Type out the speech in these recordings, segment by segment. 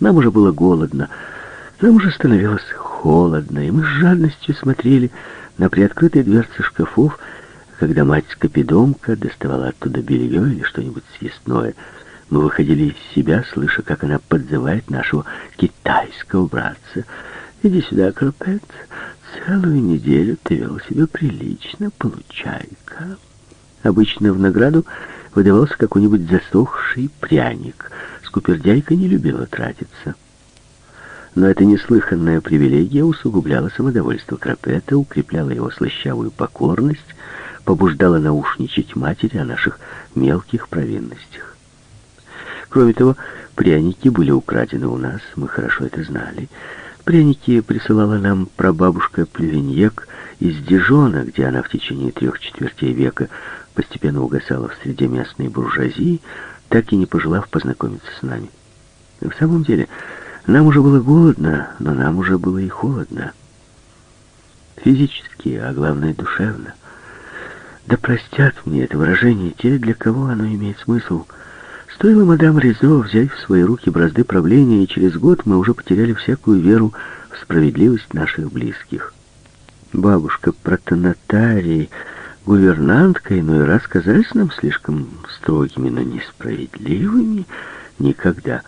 Нам уже было голодно, нам уже становилось холодно, и мы с жадностью смотрели на приоткрытые дверцы шкафов, когда мать Скопидомка доставала оттуда белье или что-нибудь съестное. Мы выходили из себя, слыша, как она подзывает нашего китайского братца. «Иди сюда, Кропец, целую неделю ты вел себя прилично, получай-ка». Обычно в награду выдавался какой-нибудь засохший пряник. Скупердяйка не любила тратиться. Но эта неслыханная привилегия усугубляла самодовольство Крапета, укрепляла его слащавую покорность, побуждала наушничать матери о наших мелких провинностях. Кроме того, пряники были украдены у нас, мы хорошо это знали. Пряники присылала нам прабабушка Плювеньек из Дижона, где она в течение трех четвертей века постепенно угасала в среде местной буржуазии, так и не пожелав познакомиться с нами. В самом деле, нам уже было голодно, но нам уже было и холодно. Физически, а главное душевно. Да простят мне это выражение те, для кого оно имеет смысл. Стоило мадам Ризо взять в свои руки бразды правления, и через год мы уже потеряли всякую веру в справедливость наших близких. Бабушка протонотарий, гувернантка иной раз казались нам слишком строгими, но несправедливыми никогда.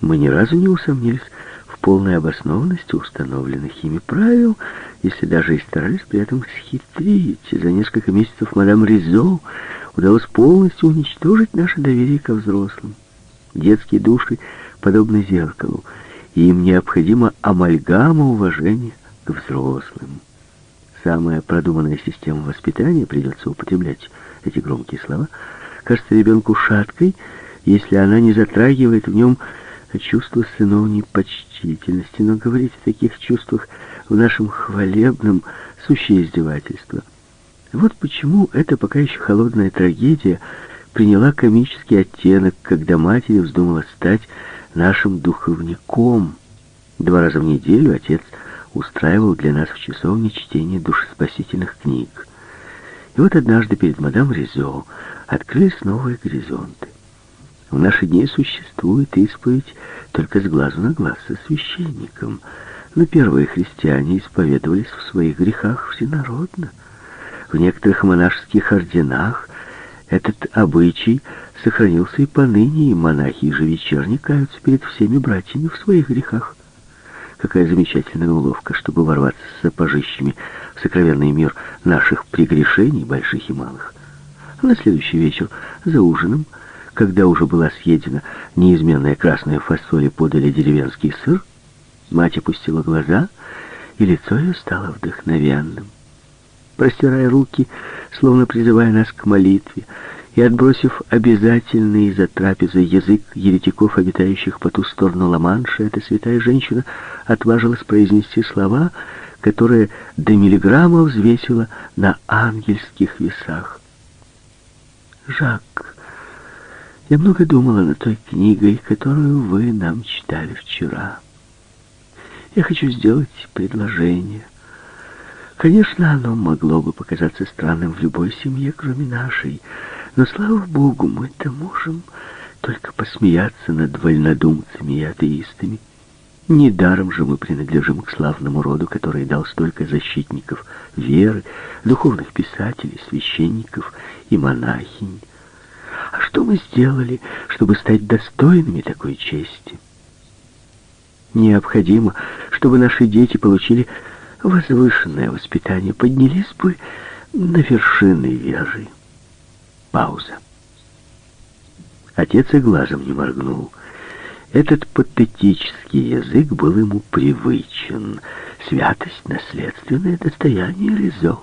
Мы ни разу не усомнились в полной обоснованности установленных ими правил, если даже и старались при этом схитрить. За несколько месяцев мадам Ризо удалось полностью уничтожить наше доверие ко взрослым. Детские души подобны зеркалу, и им необходима амальгама уважения к взрослым. Самая продуманная система воспитания, придется употреблять эти громкие слова, кажется ребенку шаткой, если она не затрагивает в нем чувство сыновней почтительности, но говорить о таких чувствах в нашем хвалебном сущее издевательство. Вот почему эта пока еще холодная трагедия приняла комический оттенок, когда матери вздумала стать нашим духовником. Два раза в неделю отец устраивал для нас в часовне чтение душеспасительных книг. И вот однажды перед мадам Ризо открылись новые горизонты. В наши дни существует исповедь только с глазу на глаз со священником. Но первые христиане исповедовались в своих грехах всенародно. В некоторых монашеских орденах этот обычай сохранился и поныне, и монахи ежевечерне каются перед всеми братьями в своих грехах. Какая замечательная уловка, чтобы ворваться с сапожищами в сокровенный мир наших прегрешений, больших и малых. А на следующий вечер за ужином когда уже была съедена неизменная красная фасоль и подали деревенский сыр, мать опустила глаза, и лицо ее стало вдохновенным. Простирая руки, словно призывая нас к молитве, и отбросив обязательный за трапезой язык еретиков, обитающих по ту сторону Ла-Манша, эта святая женщина отважилась произнести слова, которые до миллиграмма взвесила на ангельских весах. «Жак, я много думала над той книгой, которую вы нам читали вчера. Я хочу сделать предложение. Конечно, оно могло бы показаться странным в любой семье, кроме нашей, но, слава Богу, мы-то можем только посмеяться над вольнодумцами и атеистами. Недаром же мы принадлежим к славному роду, который дал столько защитников веры, духовных писателей, священников и монахинь. А что мы сделали, чтобы стать достойными такой чести? Необходимо, чтобы наши дети получили возвышенное воспитание, поднялись бы на вершины веры. Пауза. Отец и глазом не моргнул. Этот патетический язык был ему привычен. Святость — наследственное достояние Ризо.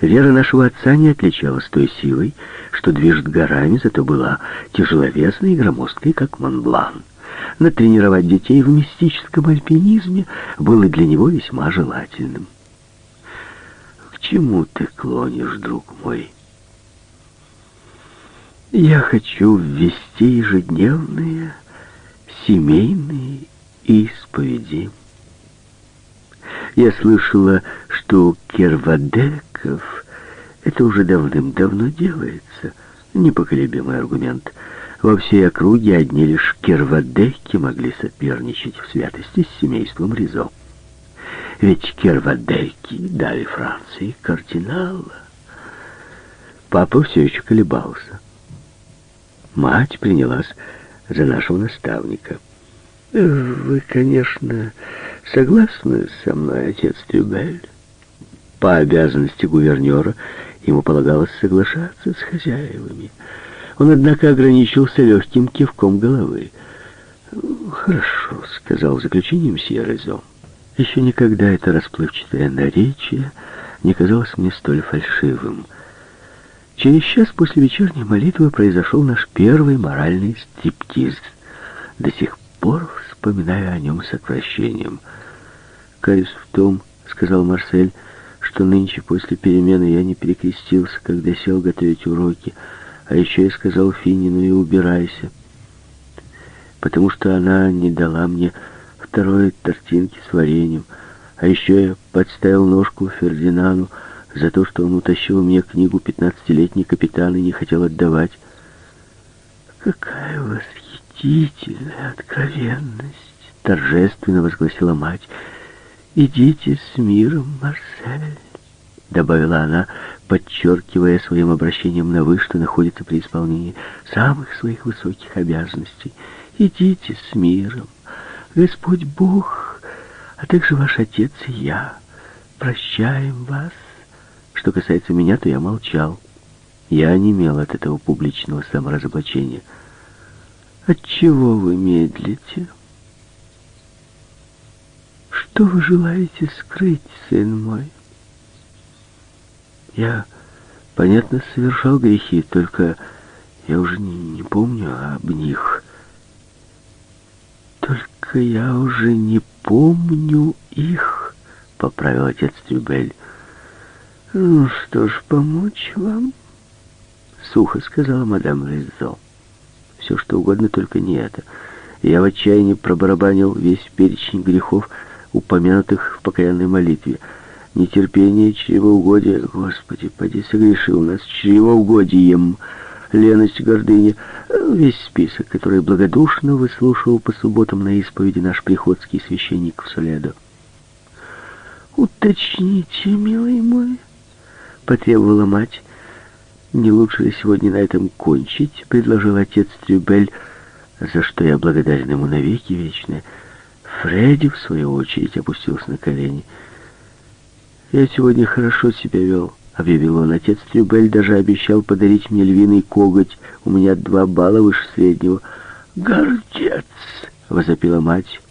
Вера нашего отца не отличалась той силой, что движет горами, зато была тяжеловесной и громоздкой, как Монблан. Натренировать детей в мистическом альпинизме было для него весьма желательным. «К чему ты клонишь, друг мой?» «Я хочу ввести ежедневные семейные исповеди». Я слышала, что Кервадеков это уже давным-давно делается. Непоколебимый аргумент. Во всей округе одни лишь кервадеки могли соперничать в святости с семейством Ризо. Ведь кервадеки дали Франции кардинала. Папа все еще колебался. Мать принялась за нашего наставника. «Вы, конечно, согласны со мной, отец Трюбель?» По обязанности гувернера ему полагалось соглашаться с хозяевами. Он, однако, ограничился легким кивком головы. «Хорошо», — сказал в заключение мсье Резо. Еще никогда это расплывчатое наречие не казалось мне столь фальшивым. Через час после вечерней молитвы произошел наш первый моральный стриптиз. До сих пор вспоминаю о нем с отвращением. «Каюсь в том», — сказал Марсель, — что нынче после перемены я не перекрестился, когда сел готовить уроки, а еще я сказал Финину и убирайся, потому что она не дала мне второй тортинки с вареньем, а еще я подставил ножку Фердинану за то, что он утащил мне книгу «Пятнадцатилетний капитан» и не хотел отдавать. «Какая восхитительная откровенность!» — торжественно возгласила мать — «Идите с миром, Марсель», — добавила она, подчеркивая своим обращением на «вы», что находится при исполнении самых своих высоких обязанностей. «Идите с миром. Господь Бог, а также ваш Отец и я прощаем вас». Что касается меня, то я молчал. Я онемел от этого публичного саморазоблачения. «Отчего вы медлите?» Что вы желаете скрыть, сын мой? Я, понятно, совершал грехи, только я уже не, не помню об них. Только я уже не помню их, поправил отец Трюбель. Ну что ж, помочь вам? Сухо сказала мадам Резо. Все что угодно, только не это. Я в отчаянии пробарабанил весь перечень грехов, упомянутых в покаянной молитве. Нетерпение, чревоугодие, Господи, поди согрешил нас чревоугодием, леность, гордыня, весь список, который благодушно выслушивал по субботам на исповеди наш приходский священник в Соледо. «Уточните, милый мой», — потребовала мать. «Не лучше ли сегодня на этом кончить?» — предложил отец Трюбель, за что я благодарен ему навеки вечные. Фредди, в свою очередь, опустился на колени. «Я сегодня хорошо себя вел», — объявил он. «Отец Трюбель даже обещал подарить мне львиный коготь. У меня два балла выше среднего». «Гордец!» — возопила мать.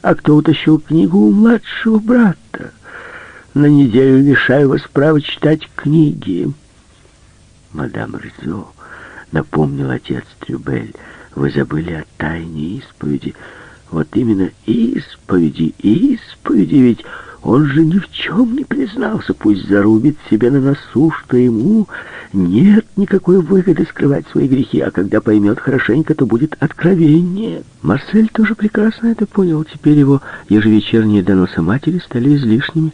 «А кто утащил книгу у младшего брата? На неделю лишаю вас права читать книги». «Мадам Ризо», — напомнил отец Трюбель, — «вы забыли о тайне исповеди». Вот именно исповеди, исповеди, ведь он же ни в чем не признался, пусть зарубит себе на носу, что ему нет никакой выгоды скрывать свои грехи, а когда поймет хорошенько, то будет откровение. Марсель тоже прекрасно это понял, теперь его ежевечерние доносы матери стали излишними.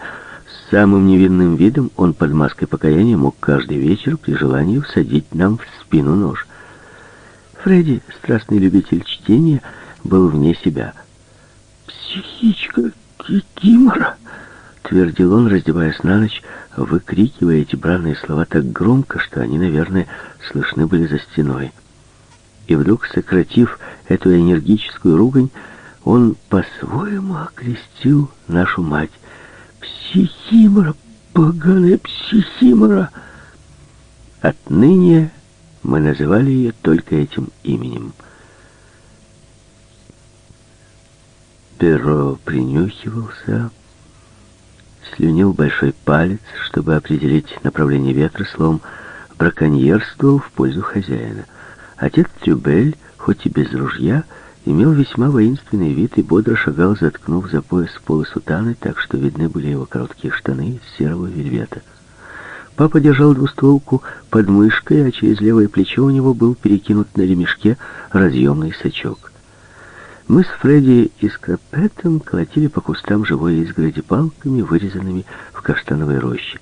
Самым невинным видом он под маской покаяния мог каждый вечер при желании всадить нам в спину нож. Фредди, страстный любитель чтения, — был вне себя. «Психичка Кикимора!» — твердил он, раздеваясь на ночь, выкрикивая эти бранные слова так громко, что они, наверное, слышны были за стеной. И вдруг, сократив эту энергическую ругань, он по-своему окрестил нашу мать. «Психимора! Поганая психимора!» Отныне мы называли ее только этим именем — Перо принюхивался, слюнил большой палец, чтобы определить направление ветра, словом, браконьерствовал в пользу хозяина. Отец Трюбель, хоть и без ружья, имел весьма воинственный вид и бодро шагал, заткнув за пояс полы сутаны, так что видны были его короткие штаны из серого вельвета. Папа держал двустволку под мышкой, а через левое плечо у него был перекинут на ремешке разъемный сачок. Мы с Фредди и Скопетом колотили по кустам живой изгороди палками, вырезанными в каштановой роще.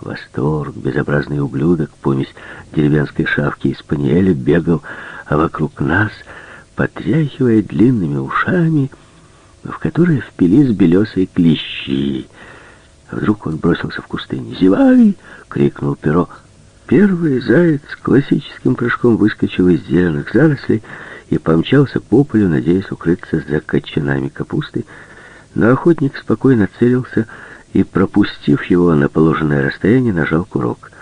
Восторг, безобразный ублюдок, помесь деревенской шавки и спаниеля, бегал а вокруг нас, потряхивая длинными ушами, в которые впились белесые клещи. Вдруг он бросился в кусты. «Зевай!» — крикнул перо. Первый заяц классическим прыжком выскочил из зеленых зарослей и помчался по полю, надеясь укрыться за кочанами капусты, но охотник спокойно целился и, пропустив его на положенное расстояние, нажал курок.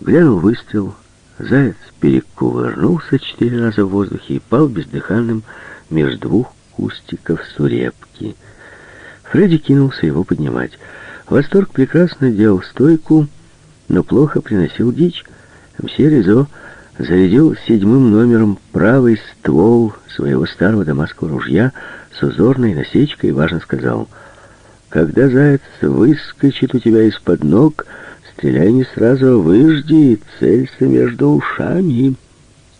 Глянул выстрел, заяц перекувырнулся четыре раза в воздухе и пал бездыханным между двух кустиков сурепки. Фредди кинулся его поднимать. Восторг прекрасно делал стойку, но плохо приносил дичь. Мсье Резо зарядил седьмым номером правый ствол своего старого дамасского ружья с узорной насечкой и важно сказал, «Когда заяц выскочит у тебя из-под ног, стреляй не сразу, а выжди, целься между ушами».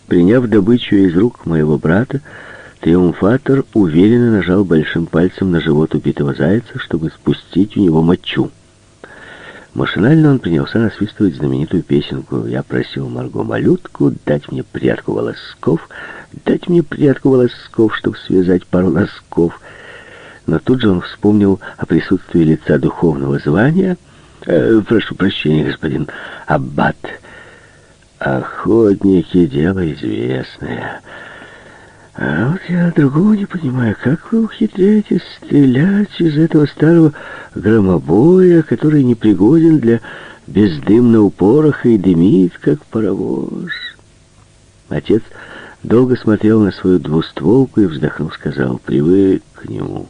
Приняв добычу из рук моего брата, Триумфатор уверенно нажал большим пальцем на живот убитого зайца, чтобы спустить у него мочу. Машинально он принялся насвистывать знаменитую песенку. Я просил Марго малютку дать мне прядку волосков, дать мне прядку волосков, чтобы связать пару носков. Но тут же он вспомнил о присутствии лица духовного звания. Э, прошу прощения, господин Аббат. Охотники — дело известное. А вот я другого не понимаю, как вы ухитряетесь стрелять из этого старого громобоя, который непригоден для бездымного пороха и дымит, как паровоз. Отец долго смотрел на свою двустволку и, вздохнув, сказал, привык к нему.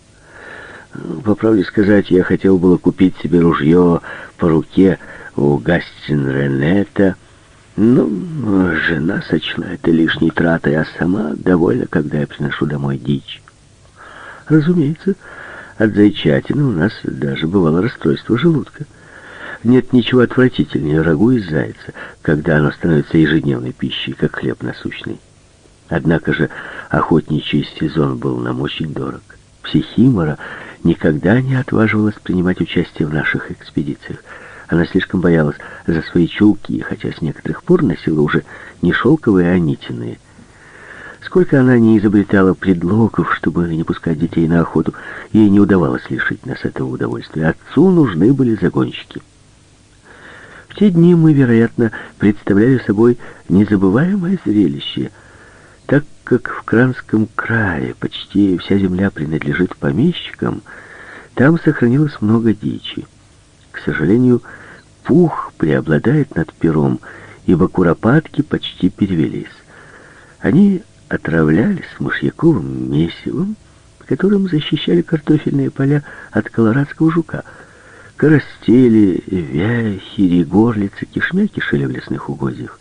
По правде сказать, я хотел было купить себе ружье по руке у Гастин Ренета, ну, жена сочла это лишней тратой, а сама довольна, когда я приношу домой дичь. Разумеется, от зайчатины у нас даже бывало расстройство желудка. Нет ничего отвратительнее рагу из зайца, когда оно становится ежедневной пищей, как хлеб насущный. Однако же охотничий сезон был нам очень дорог. Психимора никогда не отваживалась принимать участие в наших экспедициях. Она слишком боялась за свои чулки, хотя с некоторых пор носила уже не шелковые, а нитиные. Сколько она не изобретала предлогов, чтобы не пускать детей на охоту, ей не удавалось лишить нас этого удовольствия. Отцу нужны были загонщики. В те дни мы, вероятно, представляли собой незабываемое зрелище, как в Кранском крае почти вся земля принадлежит помещикам, там сохранилось много дичи. К сожалению, пух преобладает над пером, ибо куропатки почти перевелись. Они отравлялись мышьяковым месивом, которым защищали картофельные поля от колорадского жука. Коростели, вяхи, горлицы кишмя кишели в лесных угодьях.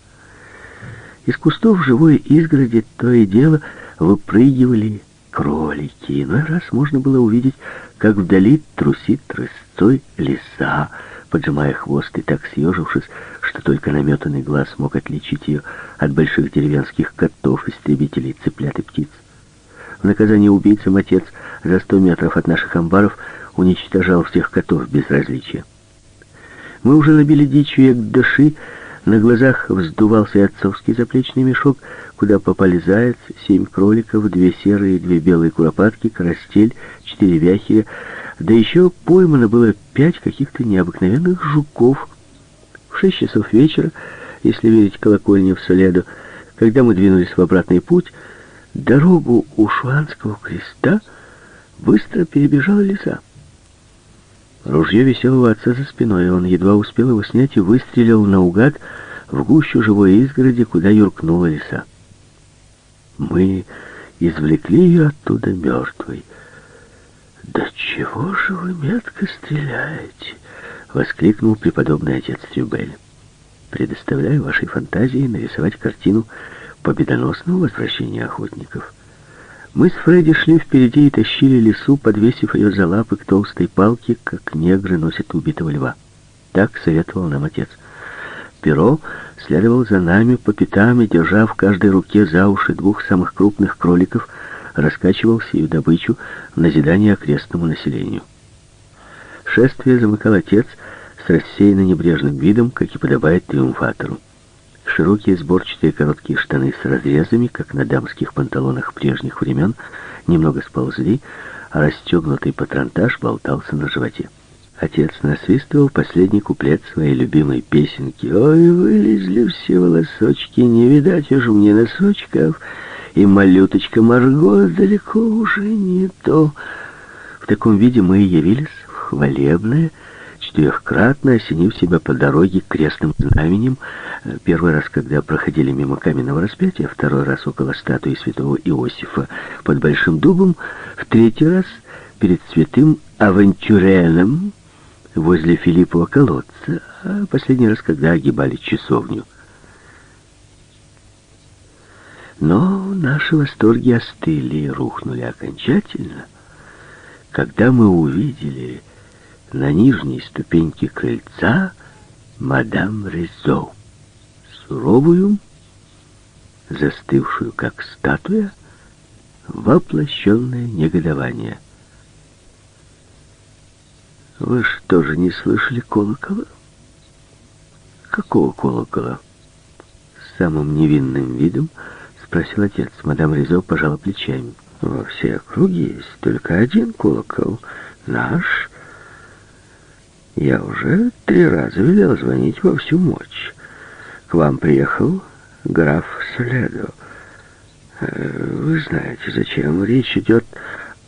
Из кустов живой изгороди то и дело выпрыгивали кролики. Иной раз можно было увидеть, как вдали трусит трусцой лиса, поджимая хвост и так съежившись, что только наметанный глаз мог отличить ее от больших деревенских котов, истребителей, цыплят и птиц. В наказание убийцам отец за сто метров от наших амбаров уничтожал всех котов без различия. Мы уже набили дичью и души, на глазах вздувался отцовский заплечный мешок, куда попали заяц, семь кроликов, две серые, две белые куропатки, карастель, четыре вяхеря, да еще поймано было пять каких-то необыкновенных жуков. В шесть часов вечера, если верить колокольне в Соледу, когда мы двинулись в обратный путь, дорогу у Шуанского креста быстро перебежала лиса. Ружье висело у отца за спиной, и он едва успел его снять и выстрелил наугад в гущу живой изгороди, куда юркнула лиса. Мы извлекли ее оттуда мертвой. «Да чего же вы метко стреляете?» — воскликнул преподобный отец Трюбель. «Предоставляю вашей фантазии нарисовать картину победоносного возвращения охотников». Мы с Фредди шли впереди и тащили лису, подвесив ее за лапы к толстой палке, как негры носят убитого льва. Так советовал нам отец. Перо следовал за нами по пятам и, держа в каждой руке за уши двух самых крупных кроликов, раскачивал сию добычу в назидание окрестному населению. Шествие замыкал отец с рассеянно небрежным видом, как и подобает триумфатору. Широкие сборчатые короткие штаны с разрезами, как на дамских панталонах прежних времен, немного сползли, а расстегнутый патронтаж болтался на животе. Отец насвистывал последний куплет своей любимой песенки. «Ой, вылезли все волосочки, не видать уж мне носочков, и малюточка Марго далеко уже не то». В таком виде мы и явились в хвалебное, четырехкратно осенив себя по дороге крестным знаменем, первый раз, когда проходили мимо каменного распятия, второй раз около статуи святого Иосифа под Большим дубом, в третий раз перед святым Авантюреном возле Филиппова колодца, а последний раз, когда огибали часовню. Но наши восторги остыли и рухнули окончательно, когда мы увидели на нижней ступеньке крыльца мадам Резо, суровую, застывшую как статуя, воплощенное негодование. «Вы что же не слышали колокола?» «Какого колокола?» С самым невинным видом спросил отец. Мадам Ризо пожала плечами. Во всей округе есть только один колокол. Наш. Я уже три раза велел звонить во всю мощь. К вам приехал граф Соледо. Э, вы знаете, зачем речь идет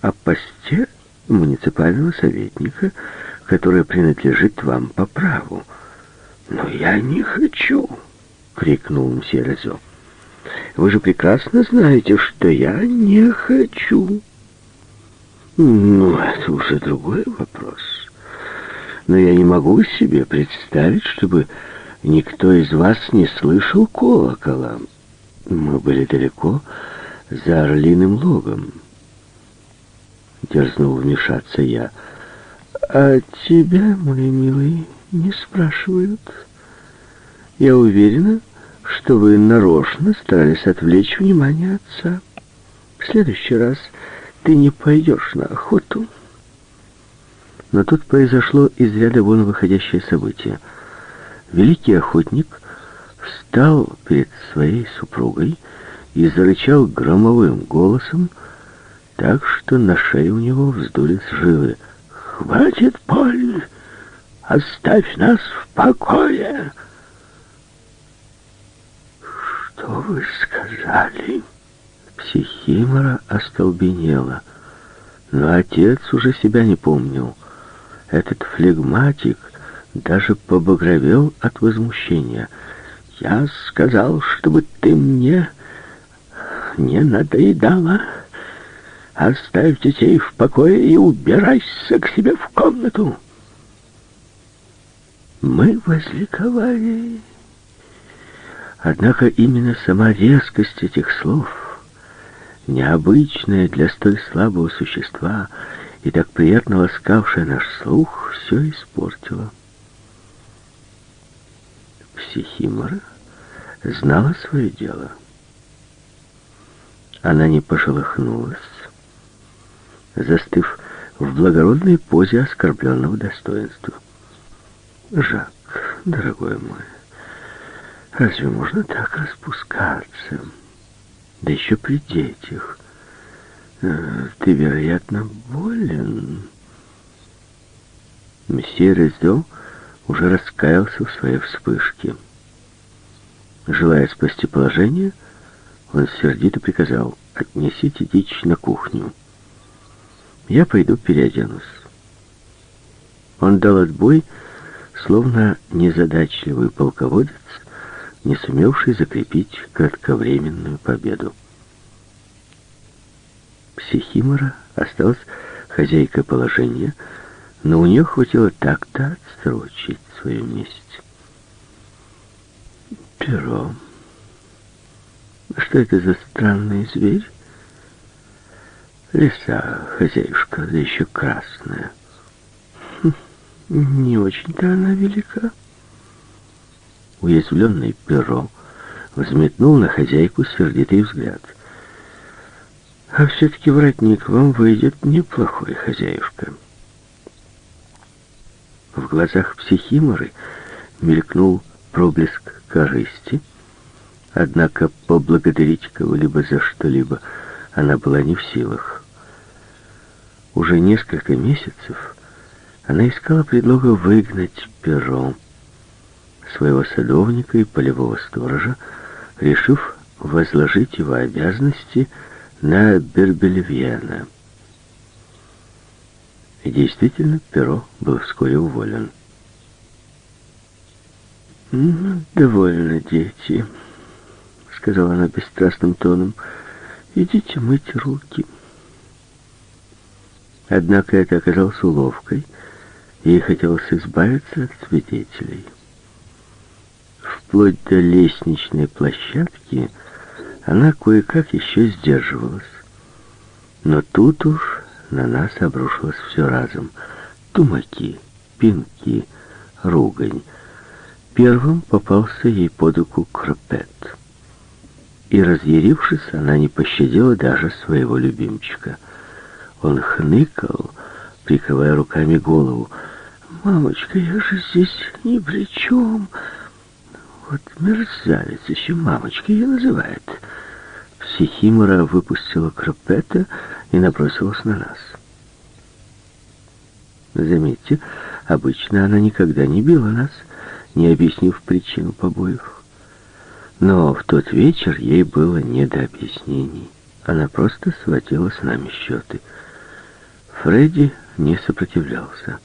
о посте муниципального советника, который принадлежит вам по праву. «Но я не хочу!» — крикнул мсье Резо. Вы же прекрасно знаете, что я не хочу. Ну, это уже другой вопрос. Но я не могу себе представить, чтобы никто из вас не слышал колокола. Мы были далеко за орлиным логом. Дерзнул вмешаться я. А тебя, мой милый, не спрашивают. Я уверена, что вы нарочно старались отвлечь внимание отца. В следующий раз ты не пойдешь на охоту. Но тут произошло из ряда вон выходящее событие. Великий охотник встал перед своей супругой и зарычал громовым голосом, так что на шее у него вздулись жилы. «Хватит, Поль! Оставь нас в покое!» «Что вы сказали?» Психимора остолбенела. Но отец уже себя не помнил. Этот флегматик даже побагровел от возмущения. «Я сказал, чтобы ты мне не надоедала. Оставь детей в покое и убирайся к себе в комнату». Мы возликовали. Однако именно сама резкость этих слов, необычная для столь слабого существа и так приятно ласкавшая наш слух, все испортила. Психимора знала свое дело. Она не пошелохнулась, застыв в благородной позе оскорбленного достоинства. «Жак, дорогой мой, Разве можно так распускаться? Да еще при детях. Э, ты, вероятно, болен. Месье Резо уже раскаялся в своей вспышке. Желая спасти положение, он сердито приказал «Отнесите дичь на кухню. Я пойду переоденусь». Он дал отбой, словно незадачливый полководец, не сумевший закрепить кратковременную победу. Психимора осталась хозяйкой положения, но у нее хватило так-то отсрочить свою месть. Перо. Что это за странный зверь? Лиса, хозяюшка, да еще красная. Хм, не очень-то она велика уязвленный перо взметнул на хозяйку сердитый взгляд. «А все-таки воротник вам выйдет неплохой, хозяюшка». В глазах психиморы мелькнул проблеск корысти, однако поблагодарить кого-либо за что-либо она была не в силах. Уже несколько месяцев она искала предлога выгнать перо своего садовника и полевого сторожа, решив возложить его обязанности на Бербельвьена. И действительно, Перо был вскоре уволен. «Ну, довольно, дети», — сказала она бесстрастным тоном. «Идите мыть руки». Однако это оказалось уловкой. Ей хотелось избавиться от свидетелей. Вплоть до лестничной площадки она кое-как еще сдерживалась. Но тут уж на нас обрушилось все разом. Тумаки, пинки, ругань. Первым попался ей под руку Кропет. И, разъярившись, она не пощадила даже своего любимчика. Он хныкал, прикрывая руками голову. «Мамочка, я же здесь ни при чем!» «Вот мерзавец еще мамочка ее называет!» Психимора выпустила Кропета и набросилась на нас. Заметьте, обычно она никогда не била нас, не объяснив причину побоев. Но в тот вечер ей было не до объяснений. Она просто сводила с нами счеты. Фредди не сопротивлялся.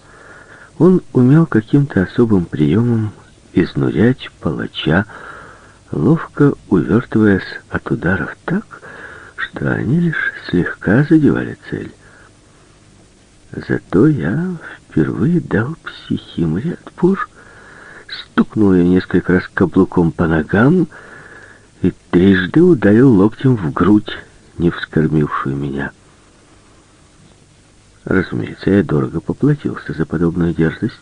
Он умел каким-то особым приемом изнурять палача, ловко увертываясь от ударов так, что они лишь слегка задевали цель. Зато я впервые дал психиморе отпор, стукнул ее несколько раз каблуком по ногам и трижды ударил локтем в грудь, не вскормившую меня. Разумеется, я дорого поплатился за подобную дерзость,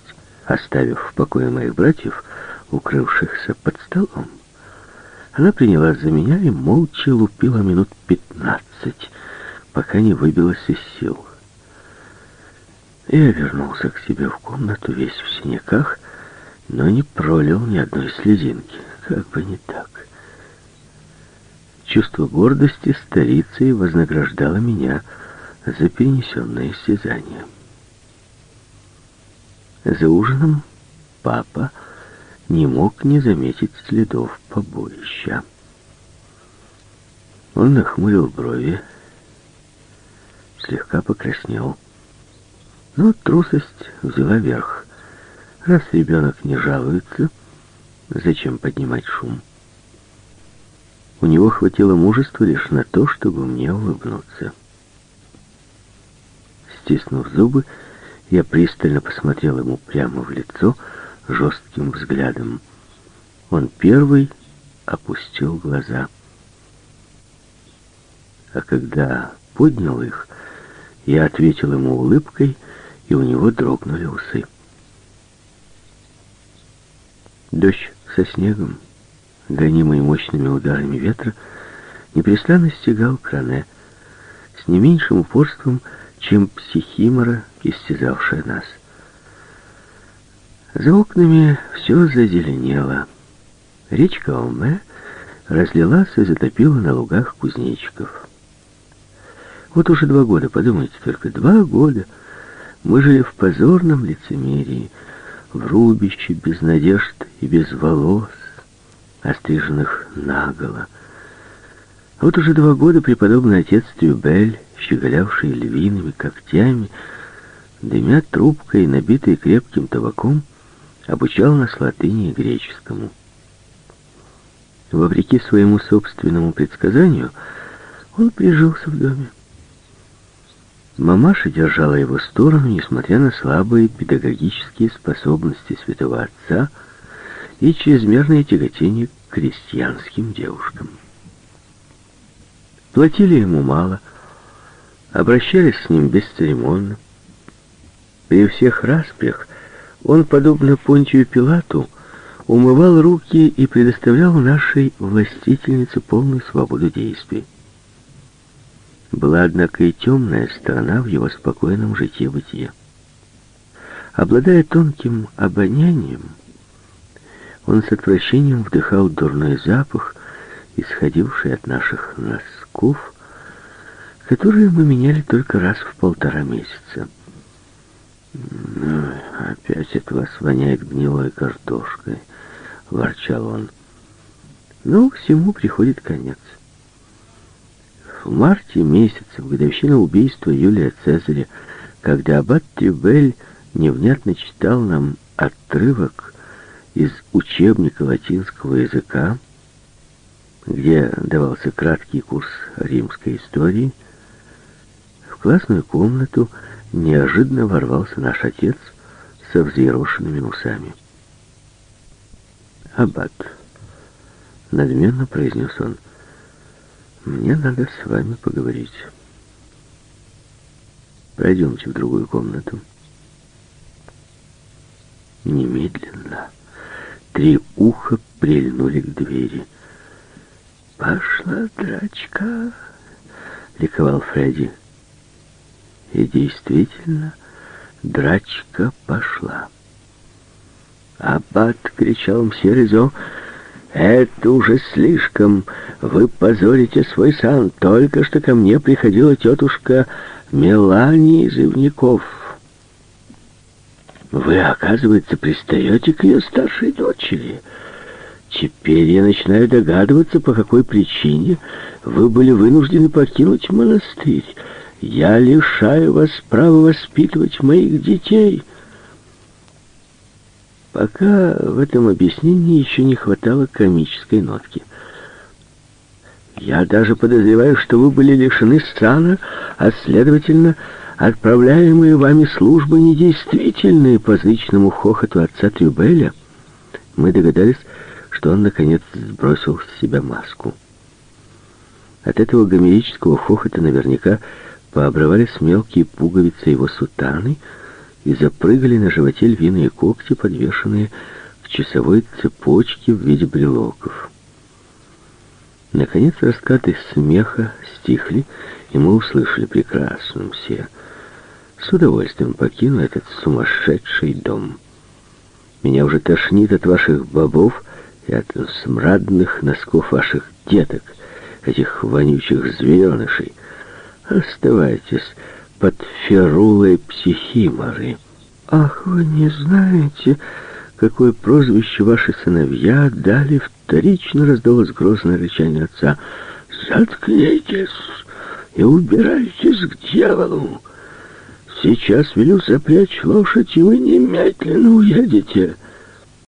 оставив в покое моих братьев, укрывшихся под столом. Она принялась за меня и молча лупила минут пятнадцать, пока не выбилась из сил. Я вернулся к себе в комнату весь в синяках, но не пролил ни одной слезинки. Как бы не так. Чувство гордости старицей вознаграждало меня за перенесенное истязание. За ужином папа не мог не заметить следов побоища. Он нахмурил брови, слегка покраснел. Но трусость взяла верх. Раз ребенок не жалуется, зачем поднимать шум? У него хватило мужества лишь на то, чтобы мне улыбнуться. Стиснув зубы, я пристально посмотрел ему прямо в лицо, жестким взглядом. Он первый опустил глаза. А когда поднял их, я ответил ему улыбкой, и у него дрогнули усы. Дождь со снегом, гонимый мощными ударами ветра, непрестанно стегал кране с не меньшим упорством, чем психимора, истязавшая нас. За окнами все зазеленело. Речка Олме разлилась и затопила на лугах кузнечиков. Вот уже два года, подумайте только, два года мы жили в позорном лицемерии, в рубище, без надежд и без волос, остриженных наголо. Вот уже два года преподобный отец Тюбель, щеголявший львиными когтями, дымя трубкой, набитой крепким табаком, обучал нас латыни и греческому. Вопреки своему собственному предсказанию, он прижился в доме. Мамаша держала его сторону, несмотря на слабые педагогические способности святого отца и чрезмерное тяготение к крестьянским девушкам. Платили ему мало, обращались с ним бесцеремонно. При всех распрях он, подобно Понтию Пилату, умывал руки и предоставлял нашей властительнице полную свободу действий. Была, однако, и темная сторона в его спокойном житье-бытие. Обладая тонким обонянием, он с отвращением вдыхал дурной запах, исходивший от наших носков, которые мы меняли только раз в полтора месяца. «Ну, опять от вас воняет гнилой картошкой», — ворчал он. Но всему приходит конец. В марте месяце, в годовщину убийства Юлия Цезаря, когда аббат Трюбель невнятно читал нам отрывок из учебника латинского языка, где давался краткий курс римской истории, в классную комнату неожиданно ворвался наш отец со взъерошенными усами. «Аббат», — надменно произнес он, — «мне надо с вами поговорить. Пройдемте в другую комнату». Немедленно три уха прильнули к двери. «Пошла драчка!» — ликовал Фредди. И действительно, драчка пошла. «Аббат!» — кричал мсье Резо. «Это уже слишком! Вы позорите свой сан! Только что ко мне приходила тетушка Мелани из Ивников. Вы, оказывается, пристаете к ее старшей дочери. Теперь я начинаю догадываться, по какой причине вы были вынуждены покинуть монастырь». Я лишаю вас права воспитывать моих детей. Пока в этом объяснении еще не хватало комической нотки. Я даже подозреваю, что вы были лишены сана, а, следовательно, отправляемые вами службы недействительные по зычному хохоту отца Трюбеля. Мы догадались, что он, наконец, сбросил с себя маску. От этого гомерического хохота наверняка пообрывались мелкие пуговицы его сутаны и запрыгали на животе львиные когти, подвешенные к часовой цепочке в виде брелоков. Наконец раскаты смеха стихли, и мы услышали прекрасно все. С удовольствием покину этот сумасшедший дом. Меня уже тошнит от ваших бобов и от смрадных носков ваших деток, этих вонючих зверенышей. Оставайтесь под ферулой психиморы. Ах, вы не знаете, какое прозвище ваши сыновья дали, вторично раздалось грозное рычание отца. Заткнитесь и убирайтесь к дьяволу. Сейчас велю запрячь лошадь, и вы немедленно уедете.